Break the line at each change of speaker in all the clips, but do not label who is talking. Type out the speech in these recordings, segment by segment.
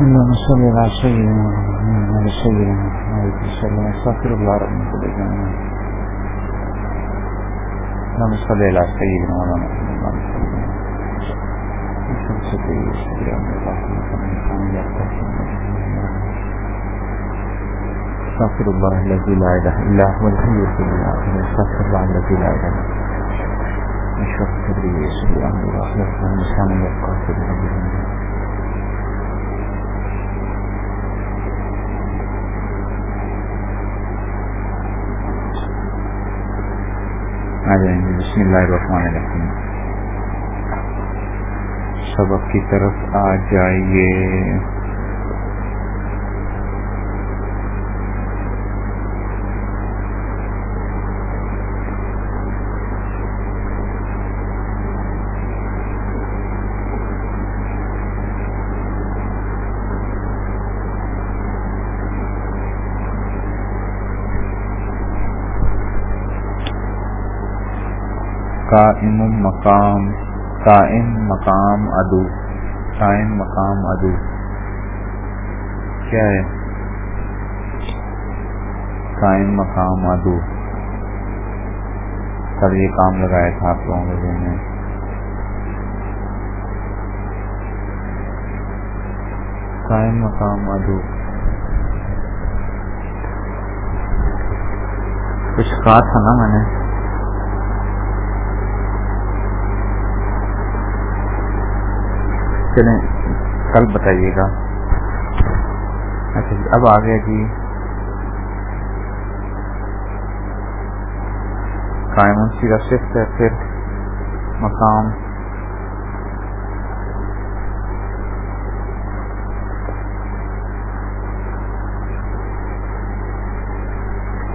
اللهم صل على سيدنا محمد وعلى سيدنا محمد وسلم. استغفر الله رب من اللهم صل على سيدنا مولانا محمد استغفر الله الذي لا اله الا هو الحي القيوم. استغفر الله الذي لا اله الا هو. اشرف صدري ويسر امري واخلص من لساني يبقى في آ جائیں گے۔ بسم اللہ الرحمن الرحیم۔ سبق کی طرف آ جائیے۔ قائم مقام قائم مقام ادو، قائم مقام ادو۔ کیا ہے؟ قائم مقام ادو۔ کل یہ کام لگایا تھا آپ لوگوں کے میں۔ قائم مقام ادو۔ کچھ کہا تھا نا میں نے۔ چلیں۔ کل بتائیے گا۔ اچھا جی اب آ گیا جی۔ قائم سیدھا شفٹ ہے، پھر مقام۔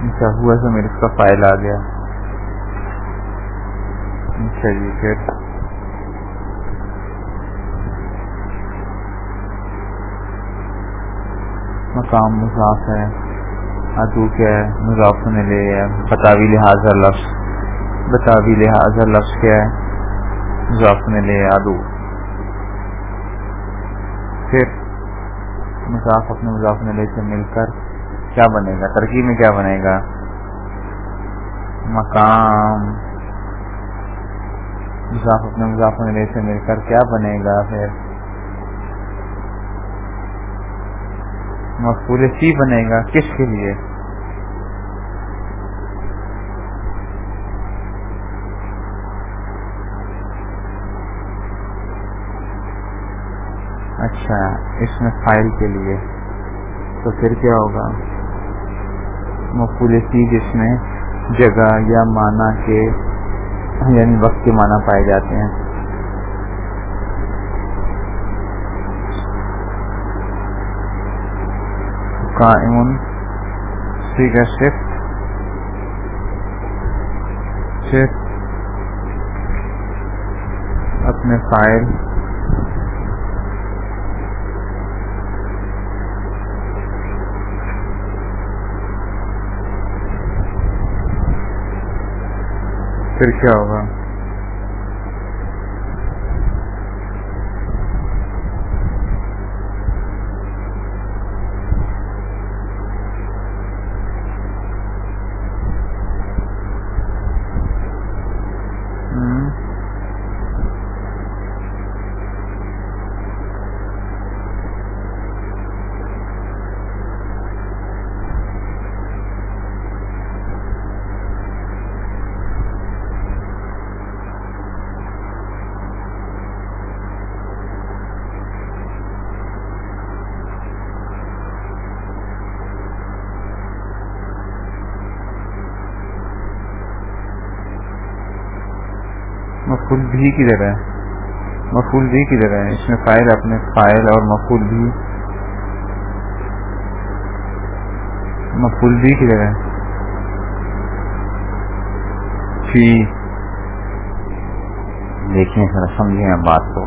اچھا ہوا سے میرے اس کا فائل آ گیا۔ اچھا جی پھر۔ مقام مضاف ہے، ادو کیا ہے مضاف نے لے ہے، بتاوی لحاظ لفظ، بتاوی لحاظ لفظ کیا ہے مضاف نے لے ادو۔ پھر مضاف اپنے مضاف نے لے سے مل کر کیا بنے گا؟ ترکیب میں کیا بنے گا؟ مقام۔ مضاف اپنے مضاف نے لے سے مل کر کیا بنے گا؟ پھر مقبول سی بنے گا کس کے لیے؟ اچھا اس میں فائل کے لیے۔ تو پھر کیا ہوگا؟ مقبول سی جس میں جگہ یا معنی کے یعنی وقت کے معنی پائے جاتے ہیں۔ قائم سیگا شفٹ شفٹ اپنے فائل. پھر کیا ہوگا؟ مفول بھی کی جگہ ہے۔ مفول بھی کی جگہ ہے۔ اس میں فائل اپنے فائل اور مفول بھی۔ مفول بھی کی جگہ ہے۔ فی دیکھیں ذرا سمجھیں بات کو۔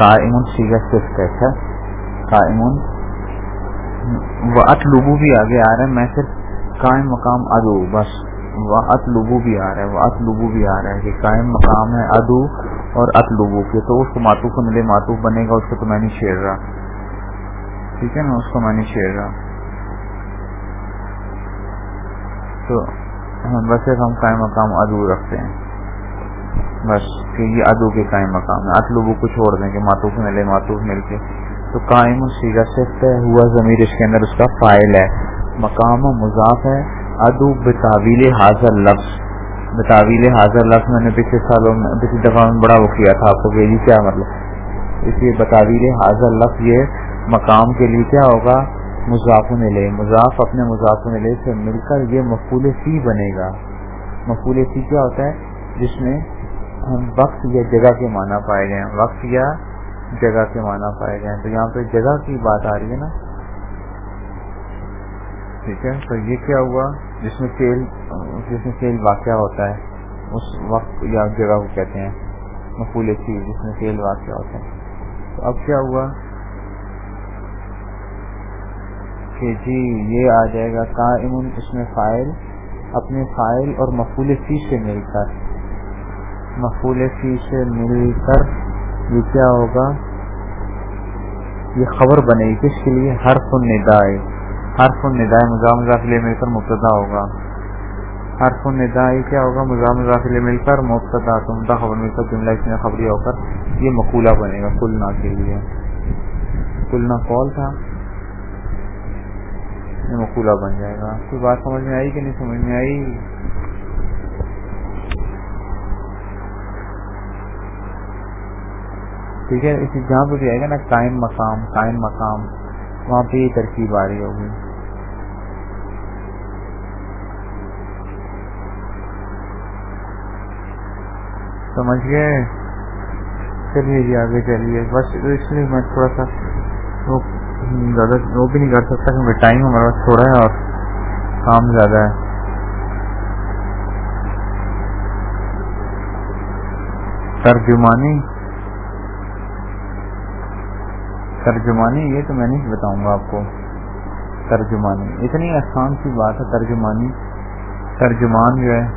قائمن سیگا صرف کیسا قائمن و اطلبو بھی آگے آ رہا ہے۔ میں صرف قائم مقام ادو بس۔ واط لبو بھی آ رہا ہے واط لبو بھی آ رہا ہے کہ قائم مقام ہے ادو اور اطلوبو کے۔ تو اس کو ماتوف ملے ماتوف بنے گا، اس کو تو میں نہیں چھیڑ رہا۔ ٹھیک ہے نا؟ اس کو میں نہیں چھیڑ رہا۔ تو بس ہم قائم مقام ادو رکھتے ہیں۔ بس کہ یہ ادو کے قائم مقام ہے۔ اطلوبو کو چھوڑ دیں گے ماتوف ملے ماتوف مل کے۔ تو قائم سیگا صرف ہوا ضمیر اس کے اندر اس کا فائل ہے۔ مقام مضاف ہے۔ ادو بتاویل حاضر لفظ. بتاویل حاضر لفظ میں نے پچھلے سالوں میں پچھلی دفعہ میں بڑا وہ کیا تھا آپ کو کہ کیا مطلب؟ اس لیے بتاویل حاضر لفظ یہ مقام کے لیے کیا ہوگا؟ مضاف لے مضاف اپنے مضاف لے سے مل کر یہ مقبول سی بنے گا. مقبول سی کیا ہوتا ہے؟ جس میں ہم وقت یا جگہ کے معنی پائے گئے وقت یا جگہ کے معنی پائے گئے تو یہاں پہ جگہ کی بات آ رہی ہے نا؟ ٹھیک ہے؟ تو یہ کیا ہوا؟ جس میں کھیل جس میں کھیل واقعہ ہوتا ہے، اس وقت یا جگہ کو کہتے ہیں، مقبول چیز، جس میں کھیل واقعہ ہوتا ہے۔ تو اب کیا ہوا؟ کہ جی یہ آ جائے گا، قائم اس میں فائل اپنے فائل اور مقبول سی سے مل کر۔ مقبول سی سے مل کر یہ کیا ہوگا؟ یہ خبر بنے گی، کس کے لیے؟ ہر فن ندائے ہر فن ندائے مزاح مل کر مبتدا ہوگا۔ ہر فن کیا ہوگا؟ مزاح مزاخلے مل کر مبتدا تمتا خبر مل کر جملہ اس میں خبری ہو کر یہ مقولہ بنے گا کلنا کے لیے۔ کلنا کال تھا، یہ مقولہ بن جائے گا۔ کوئی بات سمجھ میں آئی کہ نہیں سمجھ میں آئی؟ ٹھیک ہے اسی جہاں پہ بھی آئے گا نا، قائم مقام قائم مقام۔ وہاں پہ یہ ترکیب آ رہی ہوگی۔ سمجھ گئے؟ چلیے جی آگے چلیے۔ بس اس لیے میں تھوڑا سا زیادہ وہ بھی نہیں کر سکتا کیونکہ ٹائم ہمارے پاس تھوڑا ہے اور کام زیادہ ہے۔ ترجمانی ترجمانی، یہ تو میں نہیں بتاؤں گا آپ کو۔ ترجمانی، اتنی آسان سی بات ہے ترجمانی۔ ترجمان جو ہے،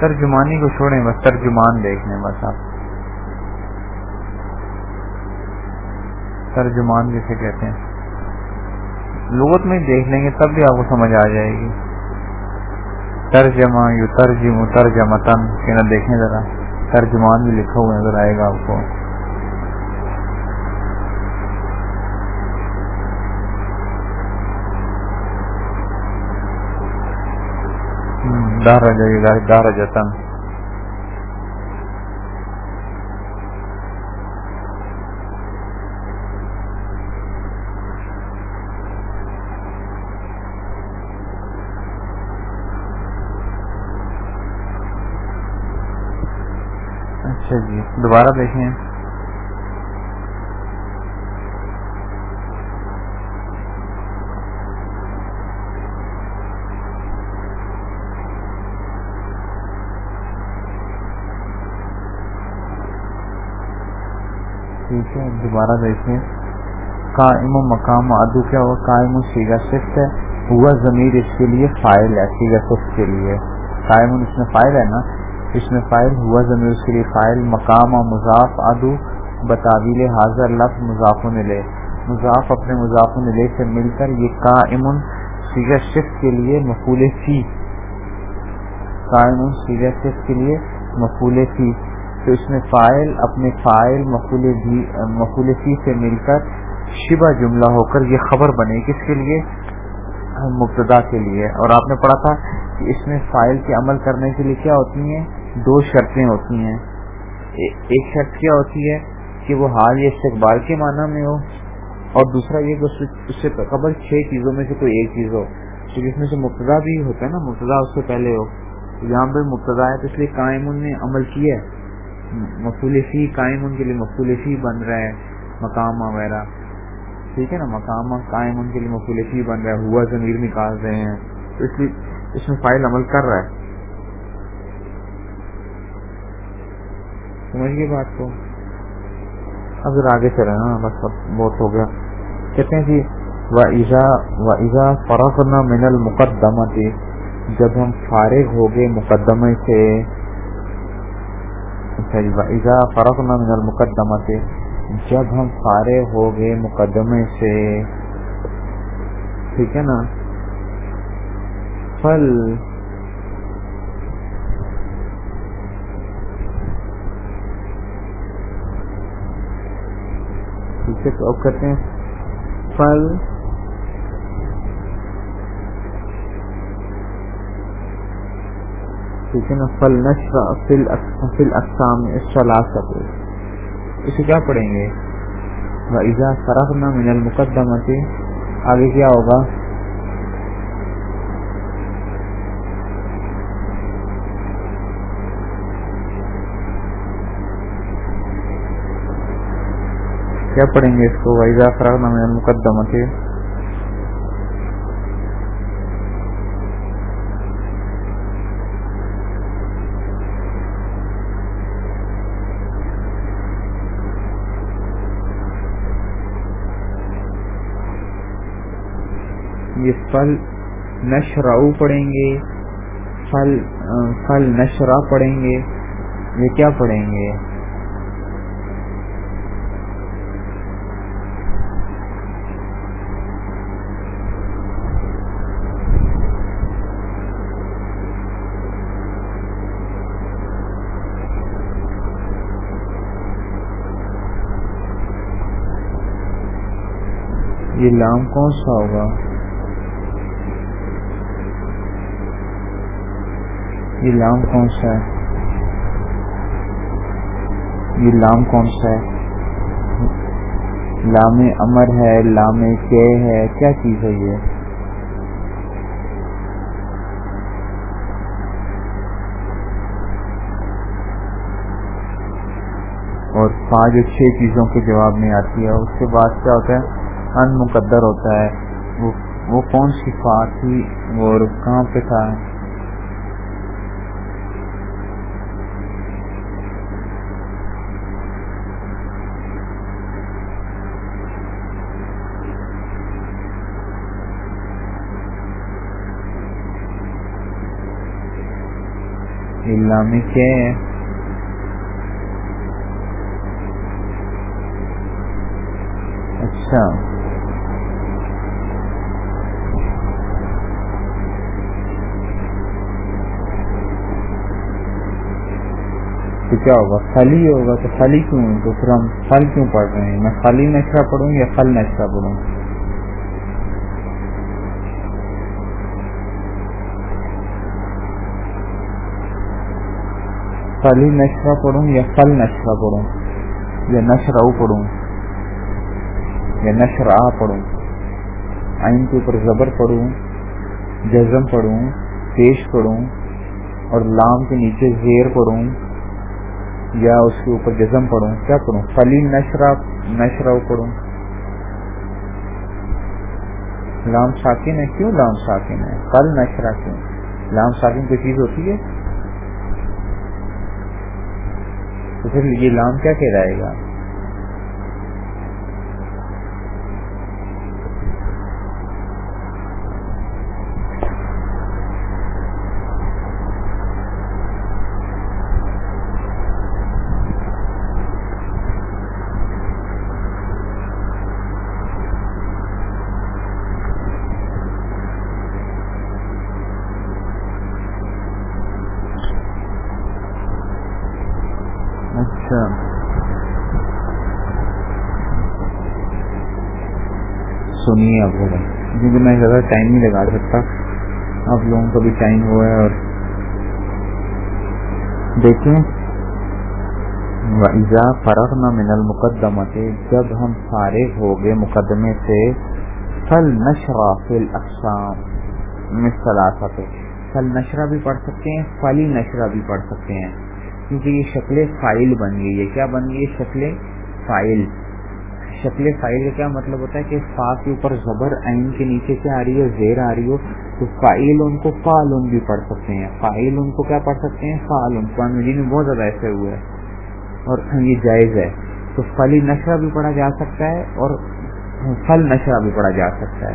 ترجمانی کو چھوڑیں، بس ترجمان دیکھنے، بس آپ۔ ترجمان جسے کہتے ہیں۔ لغت میں دیکھ لیں گے تب بھی آپ کو سمجھ آ جائے گی۔ ترجمہ یو ترجم ترجمتن کہنا دیکھیں ذرا۔ ترجمان بھی لکھا ہوا نظر آئے گا آپ کو۔ دارج دارجتن اچھا جی دوبارہ دیکھیں۔ ٹھیک دوبارہ دیکھیں۔ قائم مقام ادو کیا ہوا؟ قائم سیگا صفت ہے۔ ہوا ضمیر اس کے لیے فائل ہے سیگا صفت کے لیے۔ قائم اس میں فائل ہے نا؟ اس میں فائل، ہوا ضمیر اس کے لیے فائل، مقام مضاف ادو بتابیل حاضر، لفظ مضاف لے۔ مضاف اپنے مضاف لے سے مل کر یہ قائم سیگا صفت کے لیے مقول فی۔ قائم سیگا صفت کے لیے مقول فی۔ تو اس میں فائل، اپنے فائل مقول فی سے مل کر شبہ جملہ ہو کر یہ خبر بنے کس کے لیے؟ مبتدا کے لیے۔ اور آپ نے پڑھا تھا کہ اس میں فائل کے عمل کرنے کے لیے کیا ہوتی ہیں؟ دو شرطیں ہوتی ہیں۔ ایک شرط کیا ہوتی ہے کہ وہ حال یا استقبال کے معنی میں ہو اور دوسرا یہ کہ اس سے قبل چھ چیزوں میں سے کوئی ایک چیز ہو۔ تو جس میں سے مبتدا بھی ہوتا ہے نا، مبتدا اس سے پہلے ہو۔ یہاں پہ مبتدا ہے تو اس لیے قائم نے عمل کیا ہے۔ مقبول فی قائم ان کے لیے مقبول فی بن رہا ہے مقام وغیرہ۔ ٹھیک ہے نا؟ مقام قائم ان کے لیے مقبول فی بن رہا ہے، ہوا ضمیر نکال رہے ہیں۔ تو اس لیے اس میں فائل عمل کر رہا ہے۔ سمجھ گئے بات کو؟ اب ذرا آگے چلے نا ہاں، بس بہت ہو گیا۔ کہتے ہیں جی وزا وزا فروغ نہ من المقدمہ جب ہم فارغ ہو گئے مقدمے سے اچھا فرق نہ من المقدمہ سے جب ہم سارے ہو گئے مقدمے سے، ٹھیک ہے نا؟ فل ٹھیک ہے، تو اب کرتے ہیں فل ٹھیک ہے نا؟ فل نشر فل اقسام سلاست اسے کیا پڑھیں گے؟ ایزا فرق نہ من المقدمہ آگے کیا ہوگا؟ کیا پڑھیں گے اس کو؟ ویزا فرق نہ من المقدمہ فل نشراؤ پڑھیں گے، فل فل نشرا پڑھیں گے، یہ کیا پڑھیں گے؟ یہ لام کون سا ہوگا؟ یہ لام کون سا ہے؟ یہ لام کون سا ہے؟ لام امر ہے، لام کے ہے، کیا چیز ہے یہ؟ اور پانچ چھ چیزوں کے جواب میں آتی ہے۔ اس کے بعد کیا ہوتا ہے؟ ان مقدر ہوتا ہے۔ وہ وہ کون سی فا تھی اور کہاں پہ تھا؟ میں کیا ہے اچھا تو کیا ہوگا خالی ہوگا تو خالی کیوں؟ تو پھر ہم پھل کیوں پڑھ رہے ہیں؟ میں خالی نشرہ پڑھوں یا پھل نشرہ پڑھوں؟ خالی نشرہ پڑھوں یا فل نشرہ پڑھوں؟ یا نشرا پڑھوں؟ یا نشرا پڑھوں؟ آئین کے اوپر زبر پڑھوں، جزم پڑھوں، پیش پڑھوں، اور لام کے نیچے زیر پڑھوں یا اس کے اوپر جزم پڑھوں، کیا پڑھوں؟ فلی نشرا نشرا پڑھوں۔ لام ساکن ہے؟ کیوں لام ساکن ہے؟ فل نشرا کیوں؟ لام ساکن کوئی چیز ہوتی ہے؟ تو پھر یہ لام کیا کہلائے گا؟ زیادہ ٹائم نہیں لگا سکتا۔ آپ لوگوں کا بھی ٹائم ہوا ہے اور دیکھیں۔ ویزا فرق نہ من المقدمہ سے جب ہم فارغ ہو گئے مقدمے سے فل نشرا فل اقسام مثلاثہ فل نشرا بھی پڑھ سکتے ہیں فلی نشرا بھی پڑھ سکتے ہیں۔ کیونکہ یہ شکل فائل بن گئی ہے۔ کیا بن گئی ہے؟ شکل فائل۔ شکل فائل کا کیا مطلب ہوتا ہے کہ فا کے اوپر زبر، عین کے نیچے کیا آ رہی ہے، زیر آ رہی ہو، تو فائل ان کو فعلن بھی پڑھ سکتے ہیں۔ فائل ان کو کیا پڑھ سکتے ہیں؟ فعلن قرآن مجید میں بہت زیادہ ایسے ہوئے ہیں اور یہ جائز ہے۔ تو فلی نشرہ بھی پڑھا جا سکتا ہے اور فل نشرہ بھی پڑھا جا سکتا ہے۔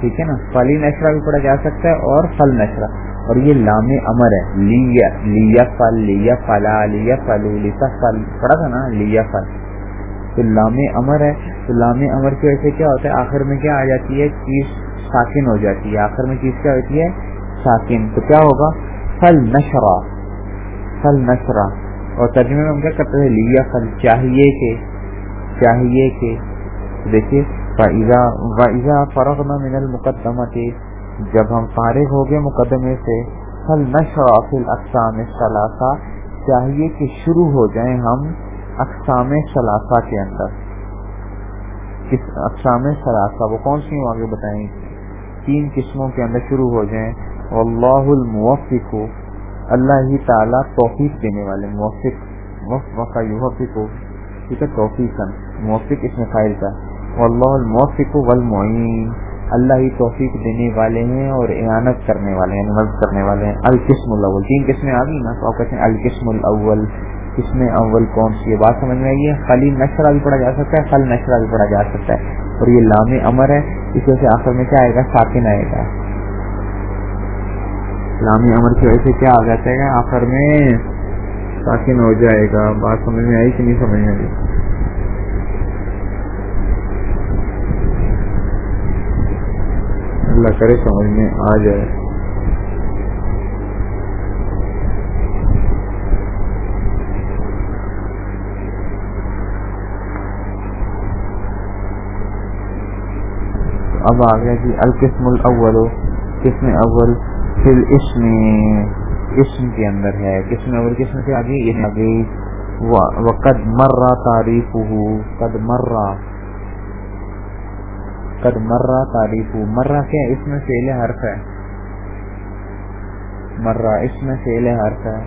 ٹھیک ہے نا؟ فلی نشرہ بھی پڑھا جا سکتا ہے اور فل نشرہ۔ اور یہ لام امر ہے۔ لیا لیا فل، لیا فلا، لیا فلو، لسا فل۔ پڑا تھا نا؟ لیا فل۔ تو لام امر ہے، تو لام امر کی وجہ سے کیا ہوتا ہے؟ آخر میں کیا آ جاتی ہے؟ چیز ساکن ہو جاتی ہے۔ آخر میں چیز کیا ہوتی ہے؟ ساکن۔ تو کیا ہوگا؟ فل نشرا۔ فل نشرا۔ اور ترجمے میں ہم کیا کرتے ہیں؟ لیا فل، چاہیے کہ چاہیے کہ۔ دیکھیے فرغ من المقدمت جب ہم فارغ ہو گئے مقدمے سے حل نشرا فی الاقسام ثلاثہ چاہیے کہ شروع ہو جائیں ہم اقسام ثلاثہ کے اندر۔ کس اقسام ثلاثہ، وہ کون سی آگے بتائیں۔ تین قسموں کے اندر شروع ہو جائیں۔ اللہ الموفق، اللہ ہی تعالیٰ توفیق دینے والے۔ موفق وفق یوفق، ٹھیک ہے؟ توفیق موفق اس میں فائل کا۔ اللہ الموفق والمعین۔ اللہ ہی توفیق دینے والے ہیں اور اعانت کرنے والے ہیں یعنی مدد کرنے والے ہیں۔ القسم الاول۔ تین قسمیں آ گئی نا، تو آپ کہتے ہیں القسم الاول۔ قسم اول کون سی ہے بات سمجھ میں آئی ہے؟ خالی نشرہ بھی پڑھا جا سکتا ہے، خل نشرہ بھی پڑھا جا سکتا ہے۔ اور یہ لام امر ہے، اس وجہ سے آخر میں کیا آئے گا؟ ساکن آئے گا۔ لام امر کی وجہ سے کیا آ جاتا ہے؟ آخر میں ساکن ہو جائے گا۔ بات سمجھ میں آئی کہ نہیں سمجھ میں آئی؟ اللہ کرے سمجھ میں آ جائے۔ اب آ گیا جی القسم الاول، قسم اول پھر اسم اسم کے اندر ہے۔ قسم اول قسم سے آگے یہ آگے وقد مرہ تعریف قد مرہ قد مرہ تعریف مرہ کیا اس میں فیل حرف ہے۔ مرہ اس میں فیل حرف ہے۔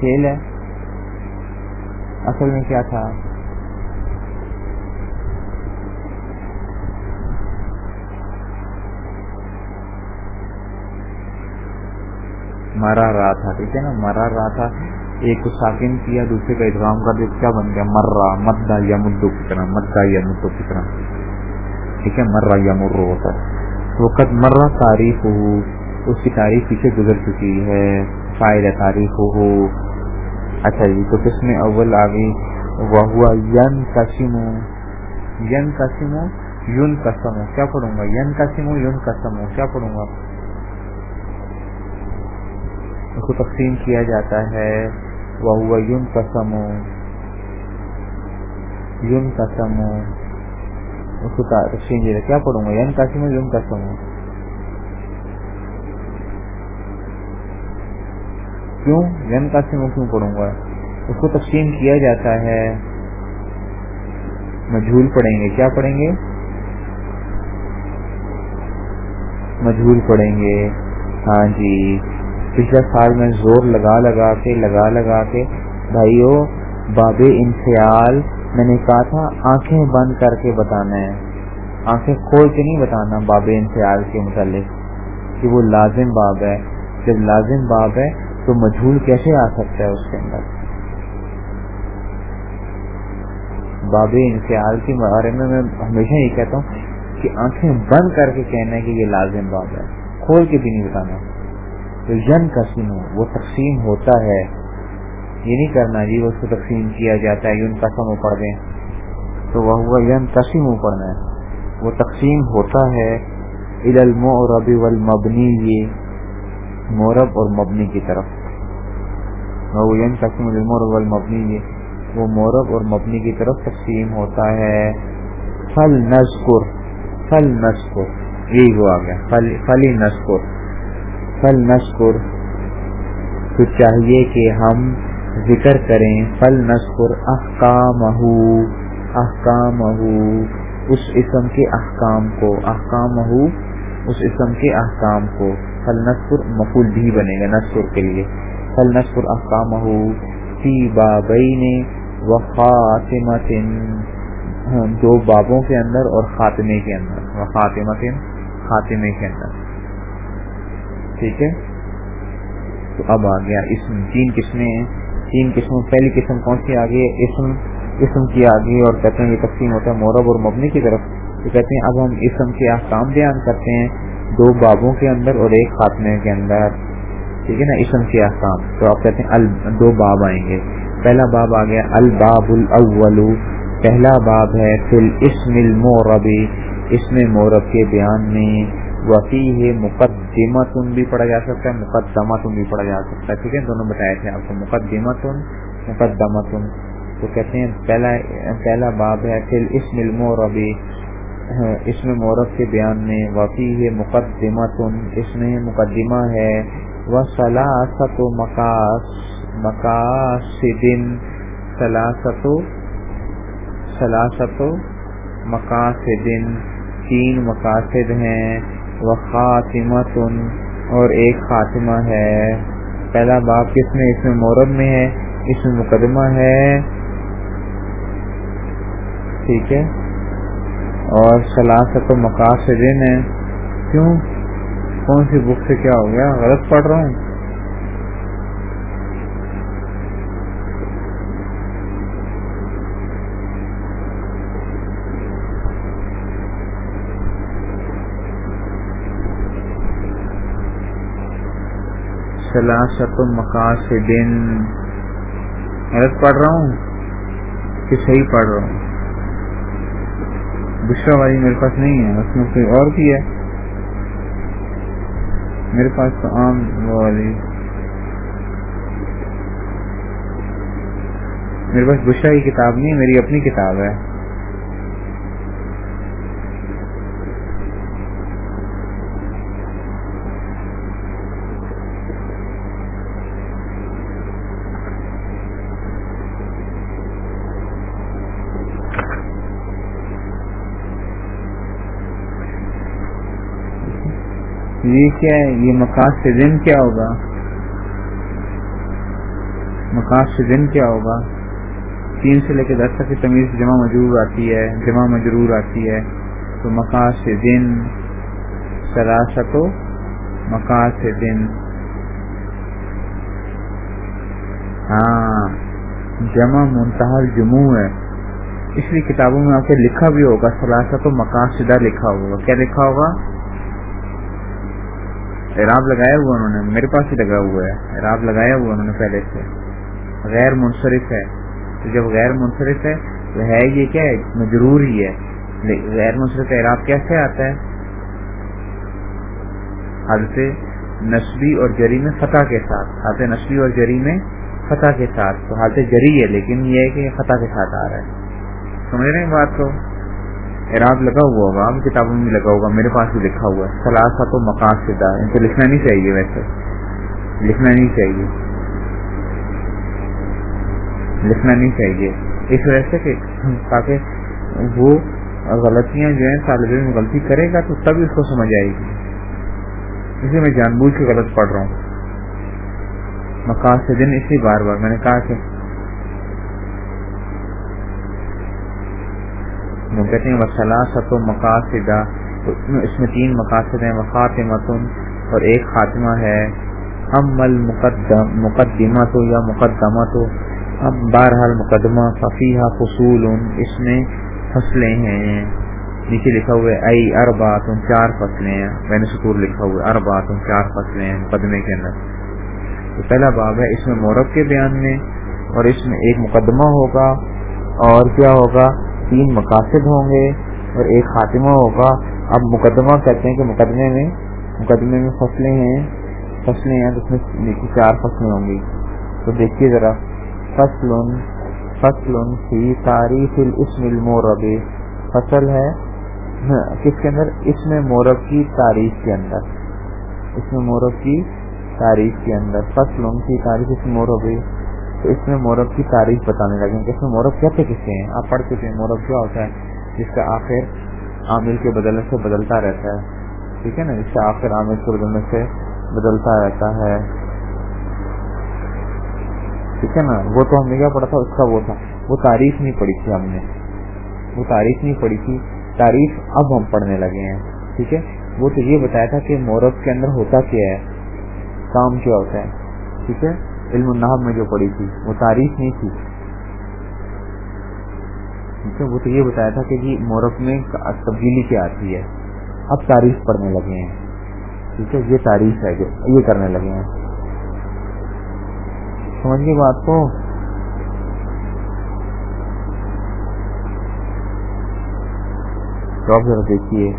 فیل ہے اصل میں کیا تھا؟ مرا رہا تھا، ٹھیک ہے نا؟ مرا رہا تھا، ایک کو ساکن کیا، دوسرے کا ادغام کر دیا، کیا بن گیا؟ مر رہا مدا یا مدو کی طرح مدا یا مدو کی طرح ٹھیک ہے؟ مر رہا یا مرو ہوتا۔ ہے وہ قد مر رہا تعریف ہو اس کی تعریف پیچھے گزر چکی ہے فائد تعریف ہو اچھا جی تو کس میں اول آ گئی وہ ہوا ین قسم ین قسم یون قسم کیا پڑھوں گا؟ ین قسم یون قسم کیا پڑھوں گا؟ اس کو تقسیم کیا جاتا ہے۔ وہ یون قسم یون قسم اس کو تقسیم دے کیا پڑھوں گا؟ یون قسم یون قسم کیوں؟ یون قسم کیوں پڑھوں گا؟ اس کو تقسیم کیا جاتا ہے۔ مجھول پڑھیں گے۔ کیا پڑھیں گے؟ مجھول پڑھیں گے۔ ہاں جی۔ پچھلے سال میں زور لگا لگا کے لگا لگا کے، بھائیو، باب انفیال میں نے کہا تھا، آنکھیں بند کر کے بتانا ہے۔ آنکھیں کھول کے نہیں بتانا باب انفیال کے متعلق کہ وہ لازم باب ہے۔ جب لازم باب ہے تو مجھول کیسے آ سکتا ہے اس کے اندر؟ باب انفیال کے بارے میں میں ہمیشہ یہ کہتا ہوں کہ آنکھیں بند کر کے کہنا ہے کہ یہ لازم باب ہے۔ کھول کے بھی نہیں بتانا۔ تو ین قسم وہ تقسیم ہوتا ہے۔ یہ نہیں کرنا جی اس کو تقسیم کیا جاتا ہے یون قسم پڑھ دیں۔ تو وہ ہوا ین قسم پڑھنا ہے وہ تقسیم ہوتا ہے المعرب والمبنی، یہ مورب اور مبنی کی طرف۔ وہ ین قسم المعرب والمبنی، یہ وہ مورب اور مبنی کی طرف تقسیم ہوتا ہے۔ فل نذکر فل نذکر یہی وہ آ گیا فلی نذکر فل نشکر تو چاہیے کہ ہم ذکر کریں فل نشکر احکام احکام اس اسم کے احکام کو احکام اس اسم کے احکام کو۔ فل نشکر مفول بھی بنے گا نشکر کے لیے۔ فل نشکر احکام فی بابین و خاتمت ہاں، دو بابوں کے اندر اور خاتمے کے اندر۔ و خاتمت خاتمے کے اندر۔ ٹھیک ہے؟ تو اب آ گیا اسم تین قسمیں ہیں۔ تین قسم پہلی قسم کون سی؟ آ گئی اسم اسم کی آ گئی اور کہتے ہیں یہ تقسیم ہوتا ہے مورب اور مبنی کی طرف۔ تو کہتے ہیں اب ہم اسم کے احکام بیان کرتے ہیں دو بابوں کے اندر اور ایک خاتمے کے اندر۔ ٹھیک ہے نا؟ اسم کے احکام۔ تو آپ کہتے ہیں دو باب آئیں گے۔ پہلا باب آ گیا الباب الاول پہلا باب ہے فل اسم الموربی اسم مورب کے بیان میں وفی ہے مقدمہ بھی پڑھا جا سکتا ہے مقدمہ بھی پڑھا جا سکتا ہے۔ ٹھیک ہے، دونوں بتایا تھے آپ کو۔ مقدمہ تن مقدمہ تن تو کہتے ہیں، پہلا پہلا باب ہے پھر اسم الموربی اس میں مورب کے بیان میں وفی ہے مقدمہ تن اس میں مقدمہ ہے۔ وہ سلاست و مقاص مقاصدن سلاست سلاست و مقاصدن تین مقاصد ہیں۔ وہ تن اور ایک خاتمہ ہے۔ پہلا باپ کس میں؟ اس میں مورب میں ہے۔ اس میں مقدمہ ہے۔ ٹھیک ہے۔ اور سلاست و مقاصدین ہے کیوں؟ کون سی بک سے کیا ہو گیا؟ غلط پڑھ رہا ہوں؟ سلاست و مقاصدین غلط پڑھ رہا ہوں کہ صحیح پڑھ رہا ہوں؟ بشرا والی میرے پاس نہیں ہے، اس میں کوئی اور بھی ہے؟ میرے پاس تو عام والی۔ میرے پاس بشرا کی کتاب نہیں ہے میری اپنی کتاب ہے۔ یہ کیا ہے؟ یہ مقاص سے دن کیا ہوگا؟ مقاص سے دن کیا ہوگا؟ تین سے لے کے دس تک کی تمیز جمع مجرور آتی ہے، جمع مجرور آتی ہے۔ تو مقاص سے دن سراست و مقاص سے دن ہاں جمع منتحل جموں ہے۔ اس لیے کتابوں میں آپ کے لکھا بھی ہوگا سلاست و مقاصدہ لکھا ہوگا۔ کیا لکھا ہوگا؟ اعراب لگایا ہوا انہوں نے، میرے پاس ہی لگا ہوا ہے، اعراب لگایا ہوا انہوں نے پہلے سے۔ غیر منصرف ہے۔ تو جب غیر منصرف ہے، تو ہے یہ کیا ہے؟ مجرور ہی ہے۔ غیر منصرف اعراب کیسے آتا ہے؟ حالت نسبی اور جری میں فتح کے ساتھ۔ حالت نسبی اور جری میں فتح کے ساتھ۔ تو حالت جری ہے، لیکن یہ ہے کہ فتح کے ساتھ آ رہا ہے۔ سمجھ رہے ہیں بات کو؟ اعراب لگا ہوا ہوگا، عام کتابوں میں لگا ہوگا، میرے پاس بھی لکھا ہوا ہے سلاسا تو مقاصد ان کو لکھنا نہیں چاہیے ویسے۔ لکھنا نہیں چاہیے۔ لکھنا نہیں چاہیے۔ اس وجہ سے کہ تاکہ وہ غلطیاں جو ہیں طالب علم غلطی کرے گا تو تب اس کو سمجھ آئے گی۔ اسے میں جان بوجھ کے غلط پڑھ رہا ہوں۔ مقاصد دن اسی بار بار، میں نے کہا کہ کہتے ہیں وسلاست و مقاصدہ اس میں تین مقاصد ہیں وخاتمتن اور ایک خاتمہ ہے ام المقدم مقدمہ تو یا مقدمہ تو اب بہرحال مقدمہ ففیہ فصول۔ اس میں فصلیں ہیں۔ نیچے لکھا ہوا ہے ائی اربات چار فصلیں ہیں۔ میں نے سکور لکھا ہوا ہے اربات چار فصلیں ہیں مقدمے کے اندر۔ تو پہلا باب ہے، اس میں مورب کے بیان میں، اور اس میں ایک مقدمہ ہوگا، اور کیا ہوگا؟ تین مقاصد ہوں گے اور ایک خاتمہ ہوگا۔ اب مقدمہ کہتے ہیں کہ مقدمے میں مقدمے میں فصلیں ہیں۔ فصلیں ہیں، تو اس میں چار فصلیں ہوں گی۔ تو دیکھیے ذرا۔ فصل فصل فی تاریخ الاسم المورب۔ فصل ہے کس کے اندر؟ اس میں مورب کی تاریخ کے اندر۔ اس میں مورب کی تاریخ کے اندر۔ فصل فی تاریخ اس مورب تو اس میں مورب کی تاریخ بتانے لگے کہ اس میں مورب کہتے کسے ہیں؟ آپ پڑھ چکے ہیں، مورب کیا ہوتا ہے؟ جس کا آخر عامل کے بدلنے سے بدلتا رہتا ہے۔ ٹھیک ہے نا؟ جس کا آخر عامل کے بدلنے سے بدلتا رہتا ہے۔ ٹھیک ہے نا؟ وہ تو ہم نے کیا پڑھا تھا؟ اس کا وہ تھا۔ وہ تاریخ نہیں پڑھی تھی ہم نے۔ وہ تاریخ نہیں پڑھی تھی۔ تاریخ اب ہم پڑھنے لگے ہیں۔ ٹھیک ہے؟ وہ تو یہ بتایا تھا کہ مورب کے اندر ہوتا کیا ہے؟ کام کیا ہوتا ہے؟ ٹھیک ہے؟ علم النحب میں جو پڑھی تھی، وہ تاریخ نہیں تھی۔ وہ تو یہ بتایا تھا کہ جی مورب میں تبدیلی کیا آتی ہے۔ اب تاریخ پڑھنے لگے ہیں۔ ٹھیک ہے، یہ تعریف ہے جو، یہ کرنے لگے ہیں۔ سمجھ گئی بات کو؟ تو ذرا دیکھیے۔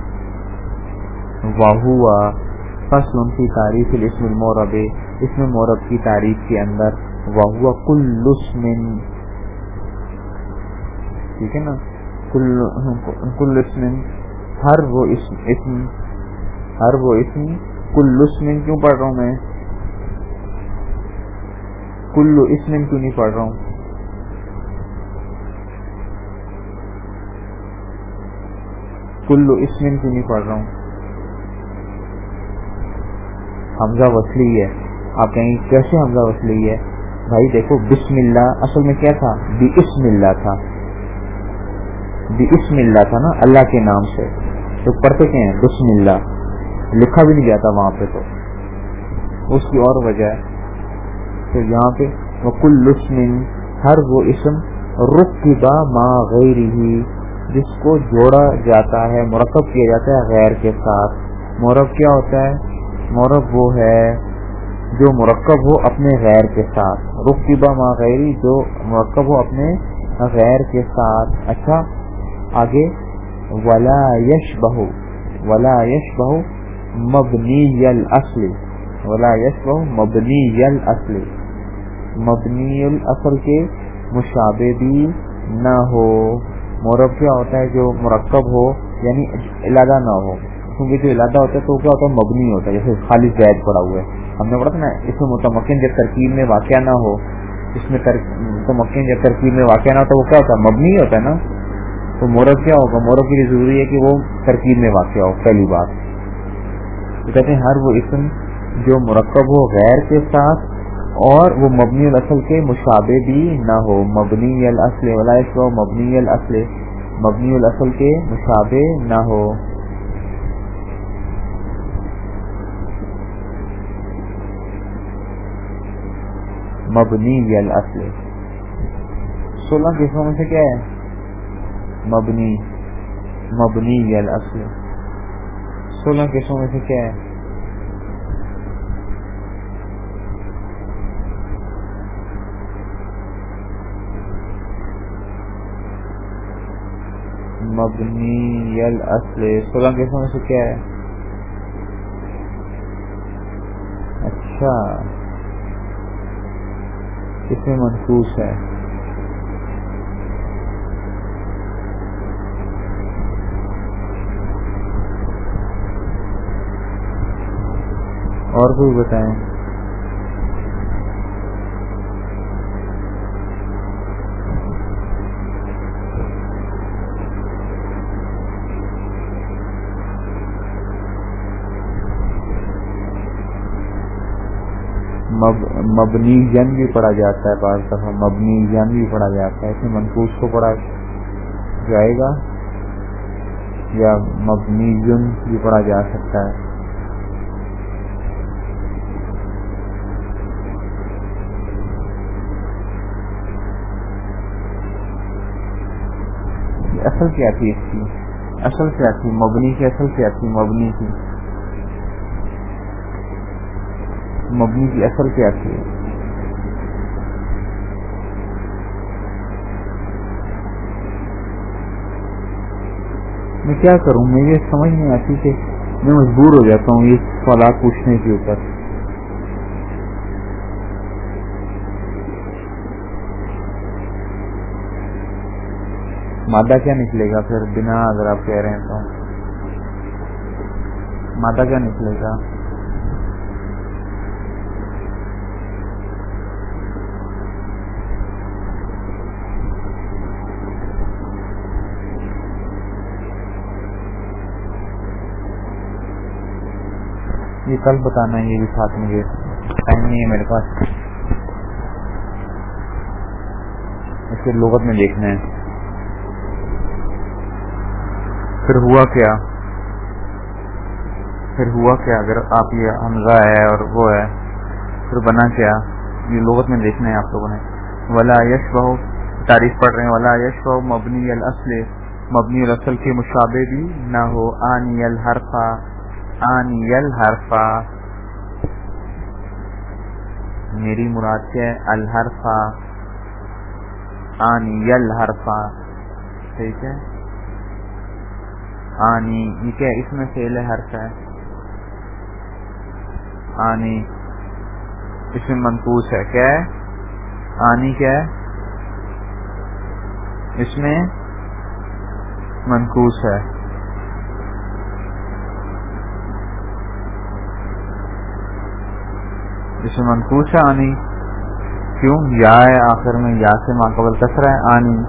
واہوا فصل ان کی تعریف اسم المورب اسم مورب کی تعریف کے اندر واہوا کل اسمن، ٹھیک ہے نا؟ کل اسمن، ہر وہ اسم، ہر وہ اسم، کل اسمن کیوں پڑھ رہا ہوں میں؟ کل اسمن کیوں نہیں پڑھ رہا ہوں؟ کلو اسمن کیوں نہیں پڑھ رہا ہوں؟ حمزہ وسلی ہے۔ آپ کہیں کیسے حمزہ وسلی ہے؟ بھائی دیکھو، بسم اللہ، اصل میں کیا تھا؟ بی اسم اللہ تھا۔ بی اسم اللہ تھا نا، اللہ کے نام سے۔ تو پڑھتے کیا ہیں؟ بسم اللہ۔ لکھا بھی نہیں جاتا وہاں پہ تو۔ اس کی اور وجہ ہے۔ تو یہاں پہ وہ کل ہر وہ اسم رخ کی با ماں غیر ہی جس کو جوڑا جاتا ہے، مرکب کیا جاتا ہے غیر کے ساتھ۔ مورب کیا ہوتا ہے؟ مورب وہ ہے۔ جو مرکب ہو اپنے غیر کے ساتھ۔ رقبہ ما غیری جو مرکب ہو اپنے غیر کے ساتھ۔ اچھا آگے۔ ولا یش بہو ولا یش بہو مبنی یل اصل ولا یش بہو مبنی یل اصل مبنی الاصل کے مشابے بھی نہ ہو۔ مورب کیا ہوتا ہے؟ جو مرکب ہو یعنی علادہ نہ ہو۔ کیونکہ جو علادہ ہوتا ہے تو کیا ہوتا ہے؟ مبنی ہوتا ہے، جیسے خالی زید پڑا ہوا ہے۔ ہم نے پڑھا تھا نا، اس میں متمکن جب ترکیب میں واقعہ نہ ہو، اس میں متمکن جب ترکیب میں واقعہ نہ ہو، تو وہ کیا ہوتا ہے؟ مبنی ہوتا ہے نا۔ تو مورب کیا ہوگا؟ مورب کے لیے ضروری ہے کہ وہ ترکیب میں واقع ہو، پہلی بات۔ تو کہتے ہیں، ہر وہ اسم جو مرکب ہو غیر کے ساتھ، اور وہ مبنی الاصل کے مشابے بھی نہ ہو۔ مبنی الاصل ولائش مبنی الاصل مبنی الاصل کے مشابے نہ ہو۔ مبنی الاصل سولہ قسموں میں سے کیا ہے؟ مبنی مبنی الاصل سولہ قسموں میں سے کیا ہے؟ مبنی اصل سولہ قسم میں سے کیا ہے؟ اچھا. اس میں منفوس ہے اور کوئی بتائیں۔ مبنی جن بھی پڑھا جاتا ہے بعض دفعہ، مبنی جن بھی پڑھا جاتا ہے اسے منقوص کو پڑھا جائے گا یا مبنی جن بھی پڑھا جا سکتا ہے۔ اصل کیا تھی اس کی؟ اصل کیا تھی؟ مبنی کی، اصل کیا تھی؟ مبنی کی۔ مبنی کی اصل کیا تھی؟ میں کیا کروں؟ میں یہ سمجھ نہیں آتی کہ میں مجبور ہو جاتا ہوں یہ سوالات پوچھنے کے اوپر۔ مادہ کیا نکلے گا پھر؟ بنا اگر آپ کہہ رہے ہیں تو۔ مادہ کیا نکلے گا؟ یہ کل بتانا ہے، یہ بھی ساتھ مجھے ٹائم نہیں ہے میرے پاس۔ اس کے لغت میں دیکھنا ہے۔ پھر ہوا کیا؟ پھر ہوا کیا؟ اگر آپ یہ حمزہ ہے اور وہ ہے، پھر بنا کیا؟ یہ لغت میں دیکھنا ہے آپ لوگوں نے۔ ولا یش بہو تعریف پڑھ رہے ہیں۔ ولا یش بہو مبنی الاصل مبنی الاصل کے مشابے بھی نہ ہو آنی الحرفا آنی الحرفا میری مراد کیا ہے؟ الحرفا آنی الحرفا ٹھیک ہے؟ آنی یہ کیا اس میں فیل حرف ہے. آنی اس میں منقوس ہے. کیا ہے؟ آنی کیا ہے؟ اس میں منقوس ہے. اس میں منقوس ہے آنی، کیوں؟ یا ہے آخر میں یا سے ماقبل کسرا ہے؟ آنی۔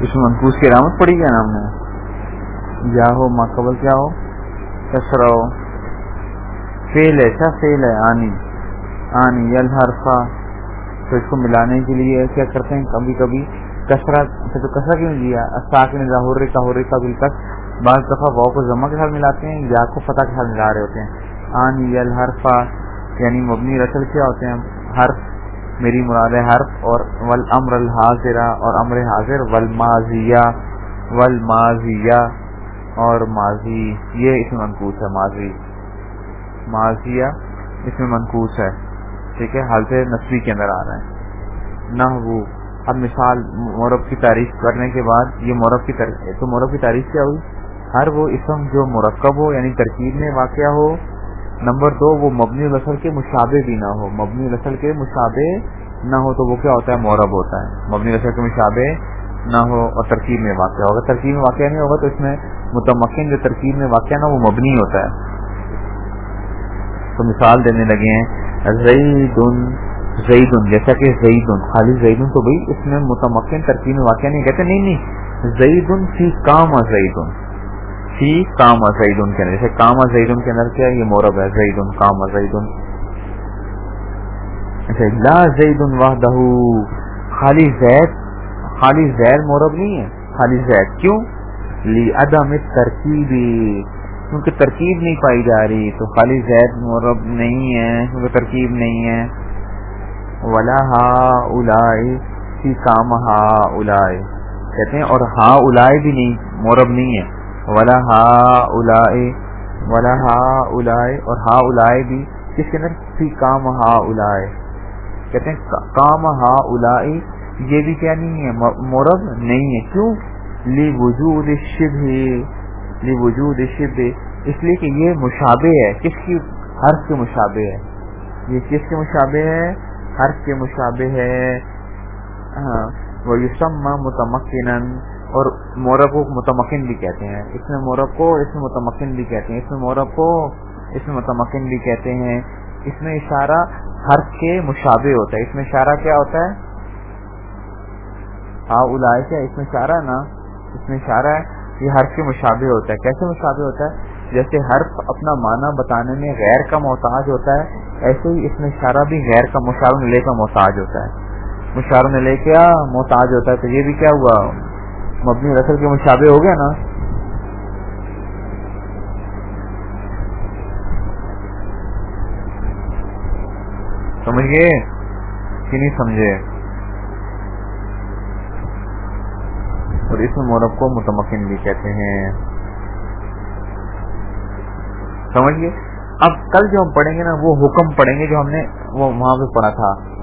اس میں منقوس کی علامت پڑی گیا نام نے یا ہو ماقبل کیا ہو؟ کسرا ہو۔ فیل ہے، کیا فیل ہے؟ آنی۔ آنی یل الحرفا تو اس کو ملانے کے لیے کیا کرتے ہیں؟ کبھی کبھی کسرا اچھا تو کسرا کیوں دیا ساکن ظاہر کا ہو کا بالکل بعض دفعہ واؤ کو جمع کے ساتھ ملاتے ہیں، یا کو فتح کے ساتھ ملا رہے ہوتے ہیں۔ آنی الحرفا یعنی مبنی رسل کیا ہوتے ہیں حرف. میری مراد حرف اور ول امر الحاضرہ اور امر حاضر ول ماضیہ ول ماضیہ اور ماضی. یہ اس میں منقوس ہے، ماضی. ماضیہ اس میں منقوس ہے. ٹھیک ہے، حالت نسبی کے اندر آ رہا ہے. نہ وہ اب مثال، مورب کی تعریف کرنے کے بعد یہ مورب کی تعریف تو مورب کی تعریف کیا ہوئی؟ ہر وہ اسم جو مرکب ہو یعنی ترکیب میں واقع ہو نمبر دو، وہ مبنی نسل کے مشابے بھی نہ ہو۔ مبنی نسل کے مشابے نہ ہو تو وہ کیا ہوتا ہے؟ مورب ہوتا ہے۔ مبنی نسل کے مشابے نہ ہو اور ترکیب میں واقع ہوگا۔ ترکیب میں واقع نہیں ہوگا تو اس میں متمکن جو ترکیب میں واقع نا، وہ مبنی ہوتا ہے۔ تو مثال دینے لگے ہیں، زیدن زیدن، جیسا کہ زیدن، خالی زیدن تو بھائی اس میں متمکن ترکیب میں واقع نہیں، کہتے نہیں نہیں، زیدن فی کام زیدن۔ فی کام زیدن کے اندر۔ جیسے کام زیدن کے اندر کیا یہ مورب ہے، زیدن کام زیدن۔ اچھا لا زیدن وحدہ خالی زید خالی زید مورب نہیں ہے۔ خالی زید کیوں؟ لی عدم ترکیبی کیونکہ ترکیب نہیں پائی جا رہی، تو خالی زید مورب نہیں ہے، کیونکہ ترکیب نہیں ہے۔ ولا ہا الائی فی کام ہا الائی کہتے ہیں اور ہا الائی بھی نہیں، مورب نہیں ہے۔ ولا ہا الائی ولا ہا الائی اور ہا الائی بھی کس کے اندر؟ فی کام ہا الائی کہتے ہیں کام ہا الائی یہ بھی کیا نہیں ہے؟ مورب نہیں ہے۔ کیوں؟ لی وجود شب لی وجود شب اس لیے کہ یہ مشابہ ہے۔ کس کی؟ حرف کے مشابہ ہے۔ یہ کس کے مشابہ ہے؟ حرف کے مشابہ ہے۔ ہاں۔ وہ یوسم متمکن اور مورب کو متمکن بھی کہتے ہیں۔ اس میں مورب کو اس میں متمکن بھی کہتے ہیں۔ اس میں مورب کو اس میں متمکن بھی کہتے ہیں۔ اس میں اشارہ حرف کے مشابہ ہوتا ہے۔ اس میں اشارہ کیا ہوتا ہے؟ ہاں الاائے کیا؟ اس میں اشارہ نا؟ اس میں اشارہ ہے یہ حرف کے مشابہ ہوتا ہے۔ کیسے مشابہ ہوتا ہے؟ جیسے حرف اپنا معنی بتانے میں غیر کا محتاج ہوتا ہے، ایسے ہی اس میں اشارہ بھی غیر کا مشار لے کا محتاج ہوتا ہے۔ مشار لے کیا محتاج ہوتا ہے۔ تو یہ بھی کیا ہوا؟ مبنی رسل کے مشابے ہو گیا نا؟ سمجھ گئے کہ نہیں سمجھے؟ اور اس میں مورب کو متمکن بھی کہتے ہیں۔ سمجھ گئے اب کل جو ہم پڑھیں گے نا، وہ حکم پڑھیں گے جو ہم نے، وہ وہاں پہ پڑھا تھا۔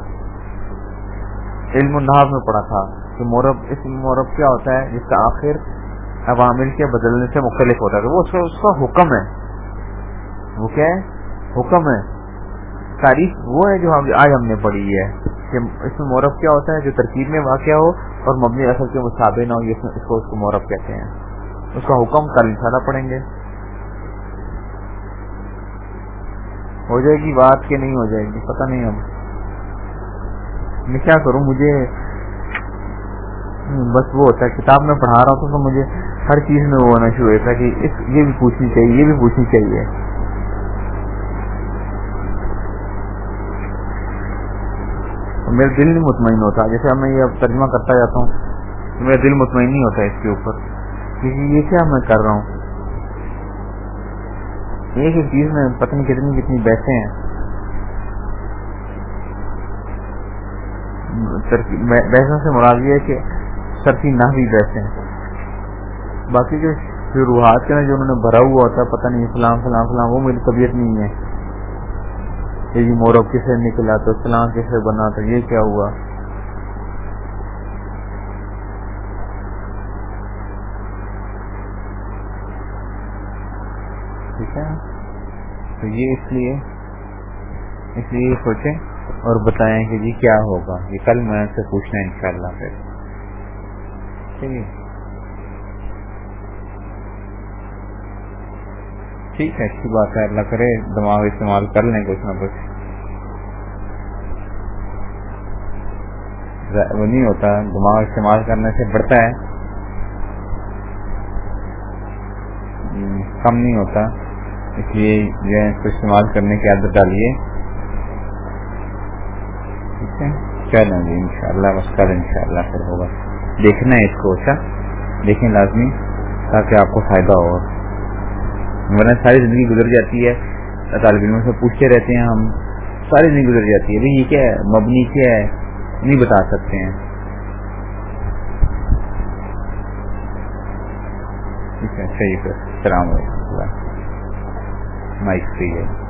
علم النحاف میں پڑھا تھا۔ کہ مورب، اس مورب کیا ہوتا ہے؟ جس کا آخر عوامل کے بدلنے سے مختلف ہوتا ہے۔ وہ اس کا اس کا حکم ہے۔ وہ کیا ہے؟ حکم ہے۔ تاریخ وہ ہے جو ہم، آج ہم نے پڑھی ہے کہ اس میں مورب کیا ہوتا ہے، جو ترکیب میں واقع ہو اور مبنی اثر کے مشابے نہ ہو اس کو اس کو مورب کہتے ہیں۔ اس کا حکم کل انشاءاللہ پڑھیں گے۔ ہو جائے گی، بات کہ نہیں ہو جائے گی، پتہ نہیں اب۔ میں کیا کروں؟ مجھے بس وہ ہوتا ہے، کتاب میں پڑھا رہا ہوں تو مجھے ہر چیز میں وہ ہونا شروع ہوتا ہے کہ اس، یہ بھی پوچھنی چاہیے، یہ بھی پوچھنی چاہیے۔ میرا دل نہیں مطمئن ہوتا، جیسے میں یہ ترجمہ کرتا جاتا ہوں، میرا دل مطمئن نہیں ہوتا اس کے اوپر۔ کیونکہ یہ کیا میں کر رہا ہوں؟ ایک ایک چیز میں پتہ نہیں کتنی کتنی بیٹھے ہیں۔ بحثوں سے مراد یہ ہے کہ سرفی نہ بھی بیٹھے ہیں۔ باقی جو جو روحات کے نا جو انہوں نے بھرا ہوا ہوتا ہے پتہ نہیں فلاں فلاں فلاں، وہ میری طبیعت نہیں ہے۔ یہ جی مورب کسے نکلا تو فلاں کیسے بنا تو یہ کیا ہوا؟ ٹھیک ہے؟ تو یہ اس لیے اس لیے سوچیں اور بتائیں کہ جی کیا ہوگا۔ یہ کل میں سے پوچھنا ہے انشاءاللہ پھر۔ ٹھیک ہے ٹھیک ہے، اچھی بات ہے، اللہ کرے دماغ استعمال کر لیں کچھ نہ کچھ۔ وہ نہیں ہوتا، دماغ استعمال کرنے سے بڑھتا ہے۔ کم نہیں ہوتا، اس لیے جو ہے اس کو استعمال کرنے کی عادت ڈالیے۔ ٹھیک ہے، چلیں جی ان شاء اللہ بس کل ان شاء اللہ پھر ہوگا۔ دیکھنا ہے اس کو اچھا؟ دیکھیں لازمی، تاکہ آپ کو فائدہ ہو۔ ورنہ ساری زندگی گزر جاتی ہے طالب علموں سے پوچھتے رہتے ہیں ہم، ساری زندگی گزر جاتی ہے۔ بھائی یہ کیا ہے؟ مبنی کیا ہے؟ نہیں بتا سکتے ہیں۔ ٹھیک ہے اچھا، صحیح السلام علیکم۔ مائک فری ہے۔